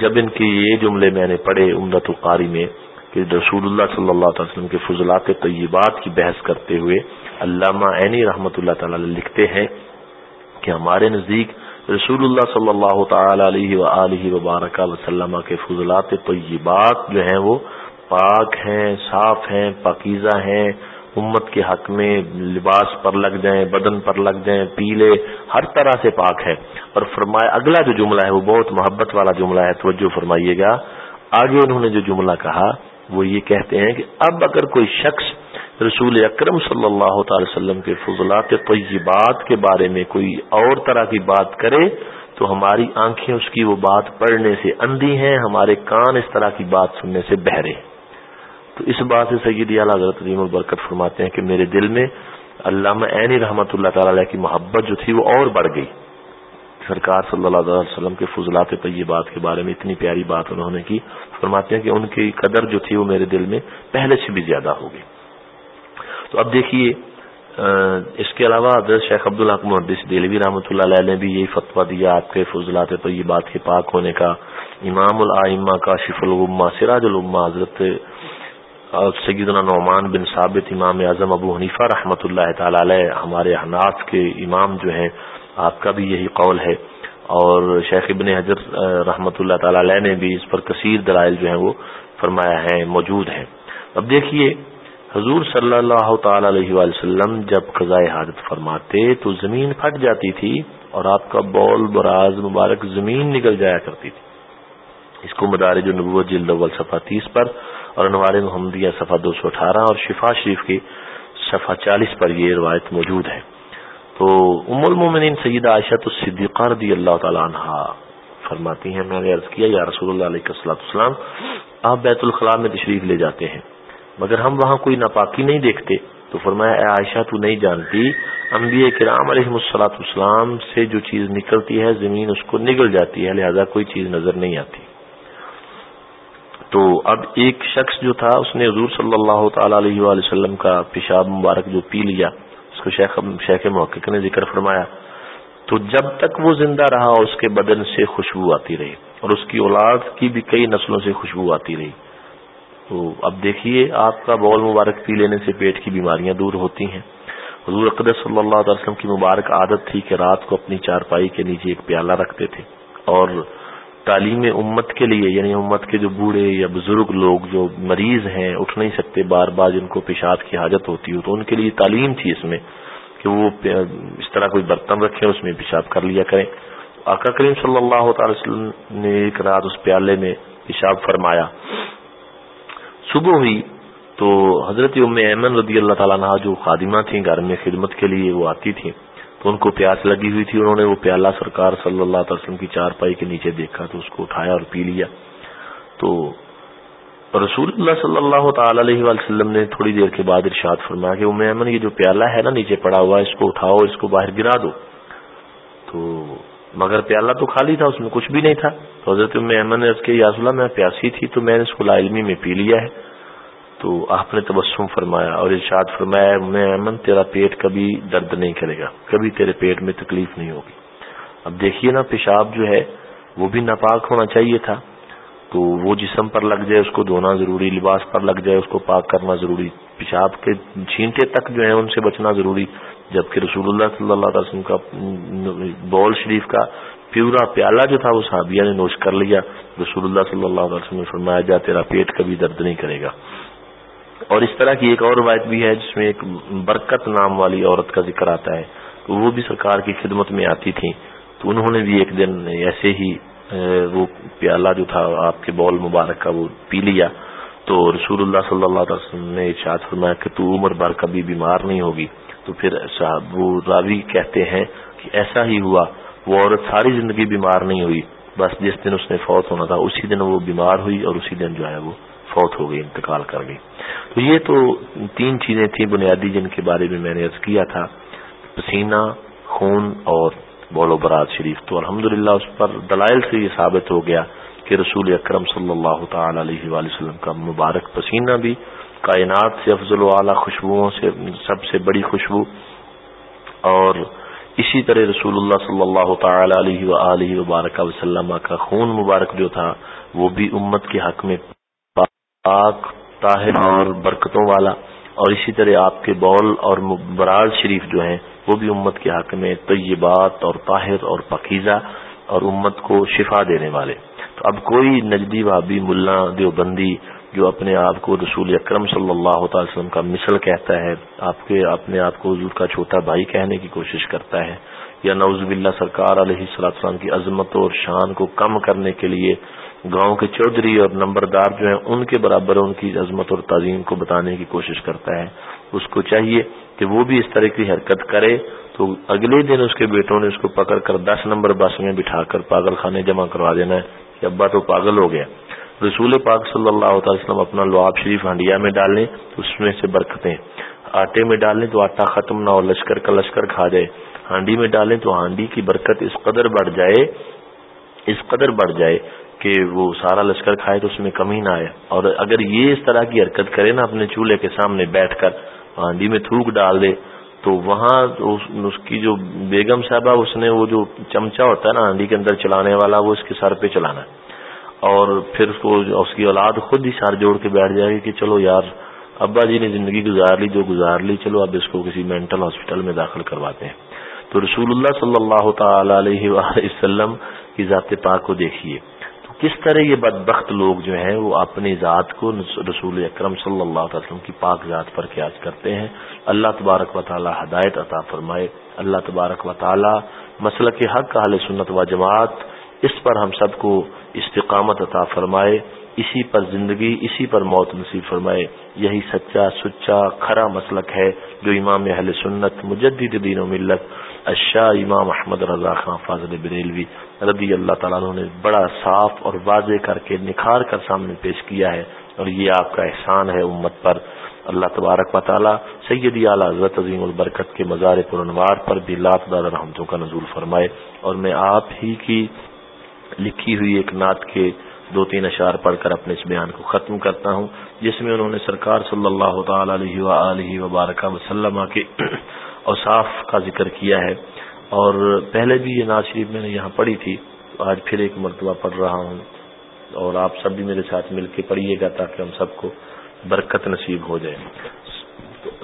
جب ان کی یہ جملے میں نے پڑھے امدت القاری میں کہ رسول اللہ صلی اللہ علیہ وسلم کے فضلات طیبات کی بحث کرتے ہوئے علامہ عینی رحمۃ اللہ تعالی لکھتے ہیں کہ ہمارے نزدیک رسول اللہ صلی اللہ تعالی علیہ و وبارک وسلم کے فضلات طیبات جو ہیں وہ پاک ہیں، صاف ہیں، پاکیزہ ہیں امت کے حق میں لباس پر لگ جائیں، بدن پر لگ جائیں، پیلے، ہر طرح سے پاک ہے اور فرمایا اگلا جو جملہ ہے، وہ بہت محبت والا جملہ ہے، توجہ فرمائیے گا۔ آگے انہوں نے جو جملہ کہا، وہ یہ کہتے ہیں کہ اب اگر کوئی شخص رسول اکرم صلی اللہ تعالی وسلم کے فضلات طیبات کے بارے میں کوئی اور طرح کی بات کرے، تو ہماری آنکھیں اس کی وہ بات پڑھنے سے اندھی ہیں، ہمارے کان اس طرح کی بات سننے سے بہرے۔ تو اس بات سے سید اعلیٰ حضرت عظیم البرکت فرماتے ہیں کہ میرے دل میں علامہ عین رحمۃ اللہ تعالی علیہ کی محبت جو تھی وہ اور بڑھ گئی۔ سرکار صلی اللہ علیہ وسلم کے فضلات طیبات کے بارے میں اتنی پیاری بات انہوں نے کی، فرماتے ہیں کہ ان کی قدر جو تھی وہ میرے دل میں پہلے سے بھی زیادہ ہوگی تو اب دیکھیے اس کے علاوہ حضرت شیخ عبد الحق محدث دلوی رحمۃ اللہ علیہ نے بھی یہی فتویٰ دیا آپ کے فضلات طیبات کے پاک ہونے کا۔ امام العمہ کا شف الغما سراج العما حضرت سیدنا نعمان بن ثابت، امام اعظم ابو حنیفہ رحمۃ اللہ تعالی علیہ، ہمارے حناف کے امام جو ہیں، آپ کا بھی یہی قول ہے۔ اور شیخ ابن حجر رحمۃ اللہ تعالی علیہ نے بھی اس پر کثیر دلائل جو ہیں وہ فرمایا ہے موجود ہیں۔ اب دیکھیے، حضور صلی اللہ تعالی علیہ وسلم جب قضاء حاجت فرماتے تو زمین پھٹ جاتی تھی اور آپ کا بول براز مبارک زمین نکل جایا کرتی تھی۔ اس کو مدارج نبوت جلد اول صفحہ تیس پر اور انوار محمدیہ صفحہ دو سو اٹھارہ اور شفا شریف کی صفحہ چالیس پر یہ روایت موجود ہے۔ تو ام المومنین سیدہ عائشہ تو صدیقہ رضی اللہ تعالیٰ عنہ فرماتی ہیں، میں نے عرض کیا، یا رسول اللہ علیہ السلام آپ بیت الخلاء میں تشریف لے جاتے ہیں، مگر ہم وہاں کوئی ناپاکی نہیں دیکھتے۔ تو فرمایا، اے عائشہ، تو نہیں جانتی، انبیاء کرام علیہ السلاۃ اسلام سے جو چیز نکلتی ہے، زمین اس کو نگل جاتی ہے، لہذا کوئی چیز نظر نہیں آتی۔ تو اب ایک شخص جو تھا، اس نے حضور صلی اللہ تعالی علیہ وآلہ وسلم کا پیشاب مبارک جو پی لیا، اس کو شیخ شیخ محقق نے ذکر فرمایا۔ تو جب تک وہ زندہ رہا، اس کے بدن سے خوشبو آتی رہی اور اس کی اولاد کی بھی کئی نسلوں سے خوشبو آتی رہی۔ تو اب دیکھیے، آپ کا بول مبارک پی لینے سے پیٹ کی بیماریاں دور ہوتی ہیں۔ حضور اقدس صلی اللہ علیہ وسلم کی مبارک عادت تھی کہ رات کو اپنی چارپائی کے نیچے ایک پیالہ رکھتے تھے اور تعلیم امت کے لیے یعنی امت کے جو بوڑھے یا بزرگ لوگ جو مریض ہیں، اٹھ نہیں سکتے، بار بار جن کو پیشاب کی حاجت ہوتی ہو، تو ان کے لیے تعلیم تھی اس میں کہ وہ اس طرح کوئی برتن رکھے اس میں پیشاب کر لیا کریں۔ آقا کریم صلی اللہ تعالی وسلم نے ایک رات اس پیالے میں پیشاب فرمایا۔ صبح ہوئی تو حضرت ام ایمن رضی اللہ تعالیٰ جو خادمہ تھیں گھر میں خدمت کے لیے، وہ آتی تھیں۔ تو ان کو پیاس لگی ہوئی تھی، انہوں نے وہ پیالہ سرکار صلی اللہ علیہ وسلم کی چار پائی کے نیچے دیکھا تو اس کو اٹھایا اور پی لیا۔ تو رسول اللہ صلی اللہ تعالی علیہ وسلم نے تھوڑی دیر کے بعد ارشاد فرمایا کہ ام ایمن یہ جو پیالہ ہے نا نیچے پڑا ہوا اس کو اٹھاؤ، اس کو باہر گرا دو۔ تو مگر پیالہ تو خالی تھا، اس میں کچھ بھی نہیں تھا۔ تو حضرت ام ایمن نے اس کے یاس اللہ، میں پیاسی تھی تو میں نے اس کو لا علمی میں پی لیا ہے۔ تو آپ نے تبسم فرمایا اور ارشاد فرمایا میں امن تیرا پیٹ کبھی درد نہیں کرے گا، کبھی تیرے پیٹ میں تکلیف نہیں ہوگی۔ اب دیکھیے نا، پیشاب جو ہے، وہ بھی ناپاک ہونا چاہیے تھا۔ تو وہ جسم پر لگ جائے، اس کو دھونا ضروری، لباس پر لگ جائے، اس کو پاک کرنا ضروری۔ پیشاب کے چھینٹے تک جو ہیں، ان سے بچنا ضروری۔ جبکہ رسول اللہ صلی اللہ علیہ وسلم کا بول شریف کا پیورا پیالہ جو تھا، وہ صحابیہ نے نوش کر لیا۔ رسول اللہ صلی اللہ علیہ وسلم نے فرمایا، جا، تیرا پیٹ کبھی درد نہیں کرے گا۔ اور اس طرح کی ایک اور روایت بھی ہے جس میں ایک برکت نام والی عورت کا ذکر آتا ہے تو وہ بھی سرکار کی خدمت میں آتی تھی تو انہوں نے بھی ایک دن ایسے ہی وہ پیالہ جو تھا، آپ کے بول مبارک کا وہ پی لیا تو رسول اللہ صلی اللہ علیہ وسلم نے ارشاد فرمایا کہ تو عمر بھر کبھی بیمار نہیں ہوگی۔ تو پھر صاحب، وہ راوی کہتے ہیں کہ ایسا ہی ہوا، وہ عورت ساری زندگی بیمار نہیں ہوئی، بس جس دن اس نے فوت ہونا تھا، اسی دن وہ بیمار ہوئی اور اسی دن جو ہے وہ فوت ہو گئی، انتقال کر گئی۔ تو یہ تو تین چیزیں تھیں بنیادی جن کے بارے میں میں نے عرض کیا تھا۔ پسینہ، خون اور بول و برات شریف۔ تو الحمد اس پر دلائل سے یہ ثابت ہو گیا کہ رسول اکرم صلی اللہ تعالی علیہ وآلہ وسلم کا مبارک پسینہ بھی کائنات سے افضل و اعلیٰ خوشبوؤں سے سب سے بڑی خوشبو۔ اور اسی طرح رسول اللہ صلی اللہ تعالی علیہ وآلہ وبارک وسلم کا خون مبارک جو تھا، وہ بھی امت کے حق میں پاک طاہر اور برکتوں والا۔ اور اسی طرح آپ کے بول اور براز شریف جو ہیں، وہ بھی امت کے حق میں طیبات اور طاہر اور پکیزہ اور امت کو شفا دینے والے۔ تو اب کوئی نجدی بھابی ملا، دیوبندی جو اپنے آپ کو رسول اکرم صلی اللہ تعالی وسلم کا مثل کہتا ہے، آپ کے اپنے آپ کو حضور کا چھوٹا بھائی کہنے کی کوشش کرتا ہے۔ یا نوز باللہ سرکار علیہ السلام کی عظمت اور شان کو کم کرنے کے لیے گاؤں کے چودھری اور نمبردار جو ہیں، ان کے برابر ان کی عظمت اور تعظیم کو بتانے کی کوشش کرتا ہے۔ اس کو چاہیے کہ وہ بھی اس طرح کی حرکت کرے۔ تو اگلے دن اس کے بیٹوں نے اس کو پکڑ کر دس نمبر بس میں بٹھا کر پاگل خانے جمع کروا دینا ہے۔ کہ ابا تو پاگل ہو گیا۔ رسول پاک صلی اللہ تعالی وسلم اپنا لعاب شریف ہنڈیا میں ڈال لیں، تو اس میں سے برکتیں۔ آٹے میں ڈال لیں تو آٹا ختم نہ ہو، لشکر کا لشکر کھا جائے۔ ہانڈی میں ڈالیں تو ہانڈی کی برکت اس قدر بڑھ جائے، اس قدر بڑھ جائے کہ وہ سارا لشکر کھائے تو اس میں کمی نہ آئے۔ اور اگر یہ اس طرح کی حرکت کرے نا اپنے چولہے کے سامنے بیٹھ کر ہانڈی میں تھوک ڈال دے، تو وہاں اس کی جو بیگم صاحبہ، اس نے وہ جو چمچا ہوتا ہے نا ہانڈی کے اندر چلانے والا، وہ اس کے سر پہ چلانا ہے۔ اور پھر اس کو، اس کی اولاد خود ہی سر جوڑ کے بیٹھ جائے گی کہ چلو یار، ابا جی نے زندگی گزار لی، جو گزار لی، چلو اب اس کو کسی مینٹل ہاسپٹل میں داخل کرواتے ہیں۔ تو رسول اللہ صلی اللہ تعالی علیہ وسلم کی ذات پاک کو دیکھیے۔ کس طرح یہ بدبخت لوگ جو ہیں وہ اپنی ذات کو رسول اکرم صلی اللہ علیہ وسلم کی پاک ذات پر قیاس کرتے ہیں۔ اللہ تبارک و تعالی ہدایت عطا فرمائے۔ اللہ تبارک و تعالی مسئلہ کے حق اہل سنت و جماعت اس پر ہم سب کو استقامت عطا فرمائے۔ اسی پر زندگی، اسی پر موت نصیب فرمائے۔ یہی سچا سچا کھرا مسلک ہے جو امام اہل سنت مجدد دین و ملت اشاہ امام احمد رضا خان فاضل بریلوی رضی اللہ تعالیٰ نے بڑا صاف اور واضح کر کے نکھار کر سامنے پیش کیا ہے اور یہ آپ کا احسان ہے امت پر۔ اللہ تبارک و تعالیٰ سیدی اعلیٰ حضرت عظیم البرکت کے مزار پرنوار پر بھی لات دار رحمتوں کا نزول فرمائے۔ اور میں آپ ہی کی لکھی ہوئی ایک نعت کے دو تین اشعار پڑھ کر اپنے اس بیان کو ختم کرتا ہوں، جس میں انہوں نے سرکار صلی اللہ تعالی علیہ وآلہ وبارکہ وسلم کے اوصاف کا ذکر کیا ہے۔ اور پہلے بھی یہ ناز شریف میں نے یہاں پڑھی تھی، آج پھر ایک مرتبہ پڑھ رہا ہوں اور آپ سب بھی میرے ساتھ مل کے پڑھیے گا تاکہ ہم سب کو برکت نصیب ہو جائے۔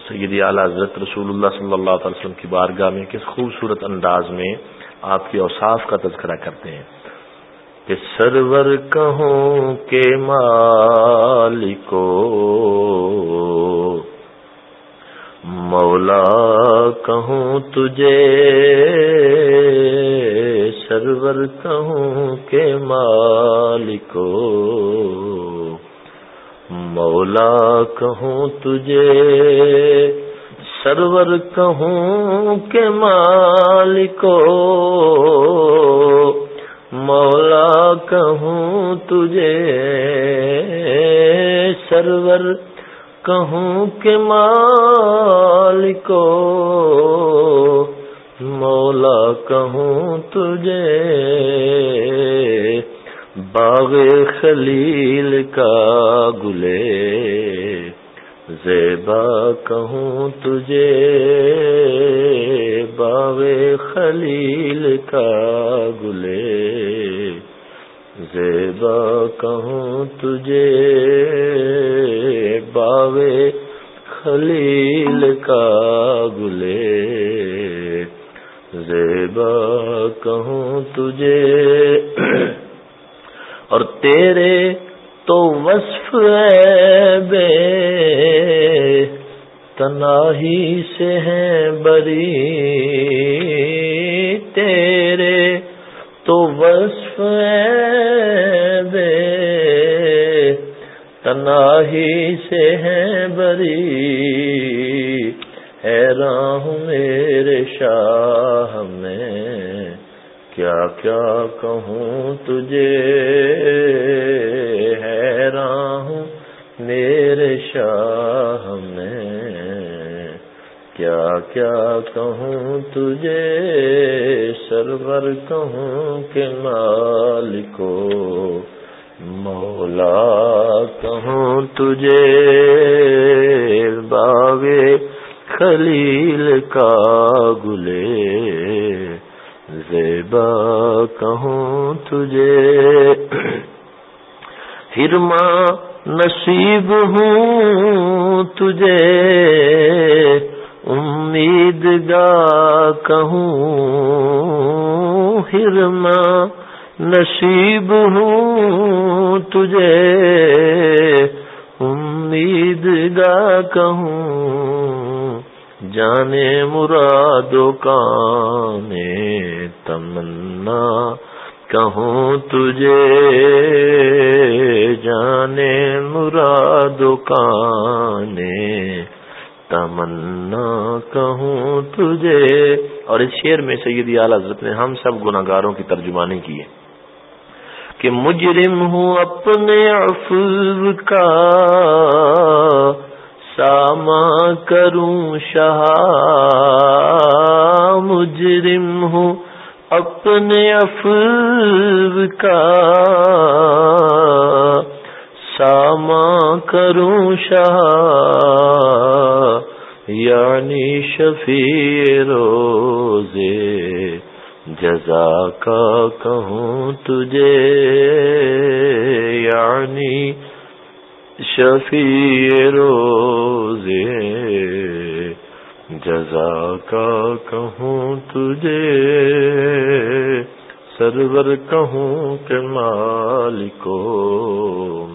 سیدی اعلیٰ حضرت رسول اللہ صلی اللہ تعالی وسلم کی بارگاہ میں کس خوبصورت انداز میں آپ کے اوصاف کا تذکرہ کرتے ہیں۔ کہ سرور کہوں کے مالکو مولا کہوں تجھے، سرور کہوں کے مالکو۔ مولا کہوں تجھے، سرور کہوں کے مالکو۔ مولا کہوں تجھے، سرور کہوں کہ مال کو مولا کہوں تجھے، باغ خلیل کا گلے، زیبا کہوں تجھے، باغ خلیل کا گلے۔ زیبا کہوں تجھے باغ خلیل کا گلے۔ زیبا کہوں تجھے۔ اور تیرے تو وصف ہے بے، تناہی سے ہیں بری۔ تیرے تو وصف ہے تناہی سے ہیں بری۔ حیران ہوں میرے شاہ، میں کیا کیا کہوں تجھے؟ حیران ہوں میرے شاہ، میں کیا کیا کہوں تجھے؟ سرور کہوں کہ مالکو مولا کہوں تجھے باغ خلیل کا گلے؟ زیبا کہوں تجھے؟ ہرما نصیب ہوں تجھے امید گا کہوں ہرما نصیب ہوں تجھے امید گا کہوں، جانے مرادوں کان تمنا کہوں تجھے، جانے مرادوں کان تمنا کہوں تجھے۔ اور اس شعر میں سیدی اعلی حضرت نے ہم سب گناگاروں کی ترجمانی کی ہے۔ کہ مجرم ہوں اپنے عفو کا ساما کروں شاہ مجرم ہوں اپنے افل کا ساما کروں شاہ یعنی شفیع روزے جزا کا کہوں تجھے یعنی شفیع روزے۔ جزا کا کہوں تجھے سرور کہوں کہ مالکو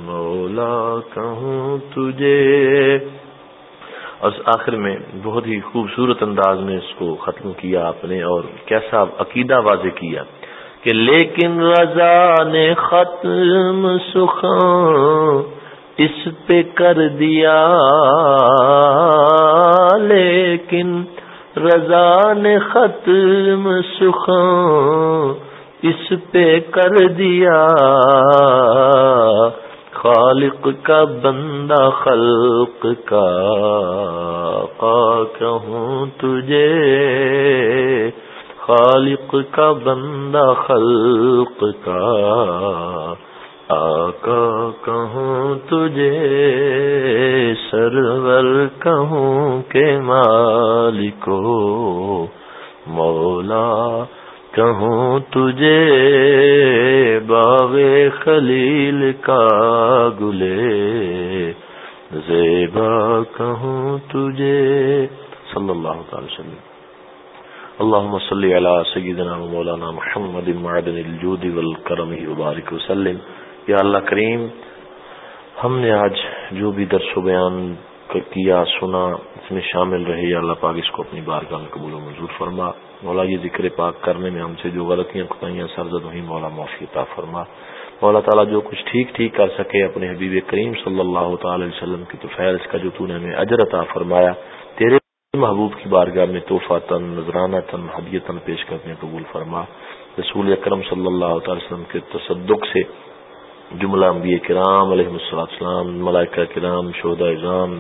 مولا کہوں تجھے۔ اور آخر میں بہت ہی خوبصورت انداز میں اس کو ختم کیا آپ نے اور کیسا عقیدہ واضح کیا کہ لیکن رضا نے ختم سخاں اس پہ کر دیا۔ لیکن رضا نے ختم سخاں اس پہ کر دیا۔ خالق کا بندہ خلق کا کہوں تجھے۔ خالق کا بندہ خلق کا آقا کہوں تجھے۔ سرور کہوں کہ مالکو مولا کہوں تجھے باغ خلیل کا گلے زیبا کہوں تجھے صلی اللہ تعالی وسلم۔ اللهم صل على سيدنا مولانا محمد معدن الجود والكرم وبارك وسلم۔ یا اللہ کریم، ہم نے آج جو بھی درس و بیان کیا، سنا، اس میں شامل رہے، یا اللہ پاک اس کو اپنی بارگاہ میں قبول و منظور فرما۔ مولا یہ ذکر پاک کرنے میں ہم سے جو غلطیاں کتائیاں سرزد ہوئی مولا معافی عطا فرما۔ مولا تعالیٰ جو کچھ ٹھیک ٹھیک کر سکے اپنے حبیب کریم صلی اللہ تعالی علیہ وسلم کی تو فیض کا جو تو نے ہمیں اجر عطا فرمایا، تیرے محبوب کی بارگاہ میں توحفہ تن، نذرانہ تن حدیتن پیش کرنے قبول فرما۔ رسول اکرم صلی اللہ تعالی وسلم کے تصدق سے جملہ انبیاء کرام علیہ السلام ملائکہ کرام شہدہ اظام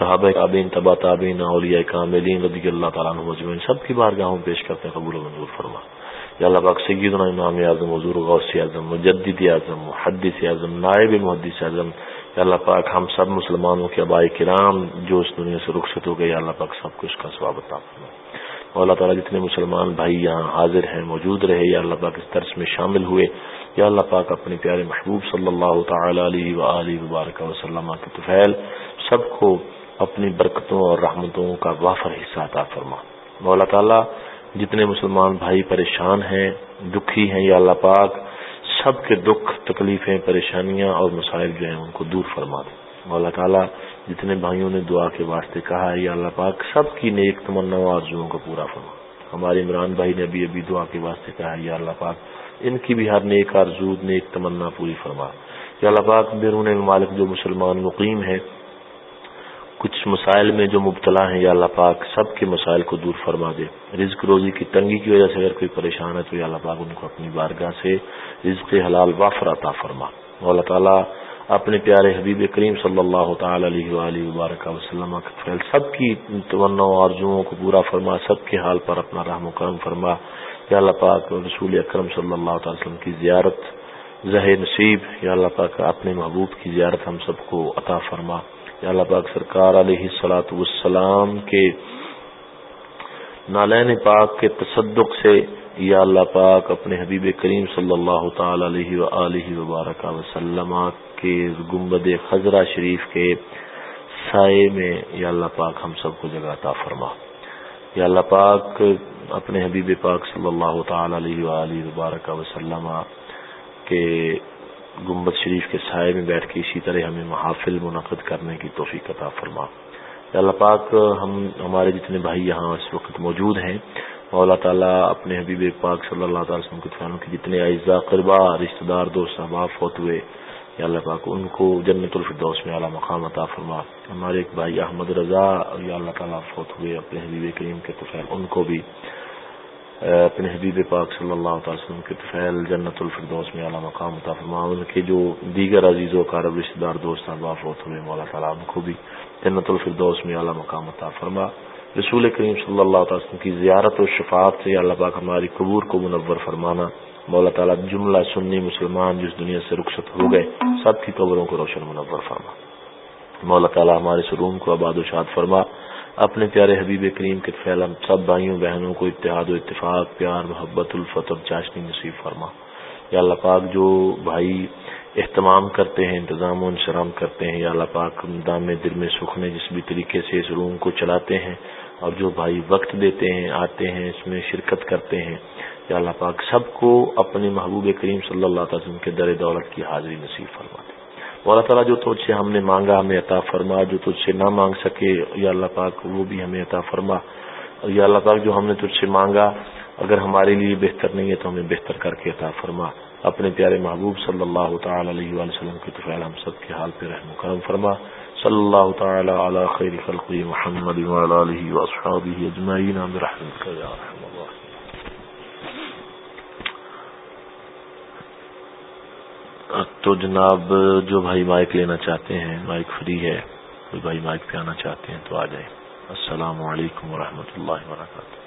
صحابہ تابین تبا تابین اولیاء کاملین رضی اللہ تعالیٰ عنہ مجمعین سب کی بارگاہوں پیش کرتے ہیں، قبول و منظور فرما۔ یا اللہ پاک سیدنا امام اعظم، حضور غوث اعظم، مجدد اعظم، محدث اعظم، نائب محدث اعظم، یا اللہ پاک ہم سب مسلمانوں کے ابائی کرام جو اس دنیا سے رخصت ہو گئے، یا اللہ پاک سب کو اس کا ثواب عطا فرما۔ اللہ تعالیٰ جتنے مسلمان بھائی یہاں حاضر ہیں، موجود رہے، یا اللہ پاک اس درس میں شامل ہوئے، یا اللہ پاک اپنے پیارے محبوب صلی اللہ تعالی علیہ و وبارک وسلم کے طفیل سب کو اپنی برکتوں اور رحمتوں کا وافر حصہ عطا فرما۔ مولا تعالیٰ، جتنے مسلمان بھائی پریشان ہیں، دکھی ہیں یا اللہ پاک، سب کے دکھ، تکلیفیں، پریشانیاں اور مسائل جو ہیں ان کو دور فرما دے۔ مولا تعالیٰ، جتنے بھائیوں نے دعا کے واسطے کہا ہے، یا اللہ پاک، سب کی نیک تمنا آرزوؤں کو پورا فرما۔ ہمارے عمران بھائی نے ابھی ابھی دعا کے واسطے کہا ہے، یا اللہ پاک، ان کی بھی ہر نیک آرزو، نیک تمنا پوری فرما۔ یا اللہ پاک، بیرون مالک جو مسلمان مقیم ہیں کچھ مسائل میں جو مبتلا ہیں، یا اللہ پاک سب کے مسائل کو دور فرما دے۔ رزق روزی کی تنگی کی وجہ سے اگر کوئی پریشان ہے، تو یا اللہ پاک ان کو اپنی بارگاہ سے رزق حلال وافر عطا فرما۔ اللہ تعالیٰ اپنے پیارے حبیب کریم صلی اللہ تعالی علیہ وآلہ وبارک وسلم سب کی تمنا آرزوؤں کو پورا فرما، سب کے حال پر اپنا رحم و کرم فرما۔ یا اللہ پاک رسول اکرم صلی اللہ تعالی وسلم کی زیارت زہ نصیب، یا اللہ پاک اپنے محبوب کی زیارت ہم سب کو عطا فرما۔ یا اللہ پاک سرکار علیہ سلاۃ والسلام کے نالین پاک کے تصدق سے یا اللہ پاک اپنے حبیب کریم صلی اللہ تعالی علیہ و وبارک وسلم کے گمبد خزرہ شریف کے سائے میں یا اللہ پاک ہم سب کو جگہ عطا فرما۔ یا اللہ پاک اپنے حبیب پاک صلی اللہ تعالی علیہ و وبارک وسلم کے گمبد شریف کے سائے میں بیٹھ کے اسی طرح ہمیں محافل منعقد کرنے کی توفیق عطا فرما۔ اللہ پاک، ہم، ہمارے جتنے بھائی یہاں اس وقت موجود ہیں اللہ تعالیٰ اپنے حبیب پاک صلی اللہ تعالی وسلم کے جتنے اعزاء قربا رشتہ دار، دوست، احباب، فوت ہوئے، یا اللہ پاک، ان کو جنت الفردوس میں اعلیٰ مقام عطا فرما۔ ہمارے ایک بھائی احمد رضا، یا اللہ تعالیٰ فوت ہوئے، اپنے حبیب کریم کے طفیل ان کو بھی اپنے حبیب پاک صلی اللہ تعالی وسلم کے طفیل جنت الفردوس میں اعلیٰ مقام عطا فرما ان کے جو دیگر عزیز و کارب رشتہ دار دوست احباب فوت ہوئے مولا تعالیٰ ان کو بھی جنت الفردوس میں اعلیٰ مقام عطا فرما۔ رسول کریم صلی اللہ تعالی وسلم کی زیارت و شفاعت سے اللہ پاک ہماری قبور کو منور فرمانا۔ مولا تعالیٰ جملہ سنی مسلمان جس دنیا سے رخصت ہو گئے، سب کی قبروں کو روشن منور فرما۔ مولا تعالیٰ ہمارے سروم کو آباد و شاد فرما۔ اپنے پیارے حبیب کریم کے فیلم سب بھائیوں، بہنوں کو اتحاد و اتفاق، پیار، محبت، الفت اور چاشنی نصیب فرما۔ یا اللہ پاک جو بھائی اہتمام کرتے ہیں، انتظام و انسرام کرتے ہیں، یا اللہ پاک دام دل میں سکھنے جس بھی طریقے سے اس روم کو چلاتے ہیں اور جو بھائی وقت دیتے ہیں، آتے ہیں، اس میں شرکت کرتے ہیں، یا اللہ پاک سب کو اپنے محبوب کریم صلی اللہ تعالی وسلم کے در دولت کی حاضری نصیب فرما دے۔ وہ اللہ تعالیٰ جو تجھ سے ہم نے مانگا ہمیں عطا فرما، جو تجھ سے نہ مانگ سکے، یا اللہ پاک وہ بھی ہمیں عطا فرما۔ یا اللہ پاک جو ہم نے تجھ سے مانگا، اگر ہمارے لیے بہتر نہیں ہے تو ہمیں بہتر کر کے عطا فرما۔ اپنے پیارے محبوب صلی اللہ تعالی علیہ وآلہ وسلم کی طفیل ہم سب کے حال پہ رحم کرم فرما۔ صلی اللہ تعالی علی خیر خلق محمد وعلى آلہ واصحابہ اجمعین۔ برحمتک یا رحم اللہ تو جناب، جو بھائی مائک لینا چاہتے ہیں، مائک فری ہے، کوئی بھائی مائک پہ آنا چاہتے ہیں تو آ جائیں۔ السلام علیکم ورحمۃ اللہ وبرکاتہ۔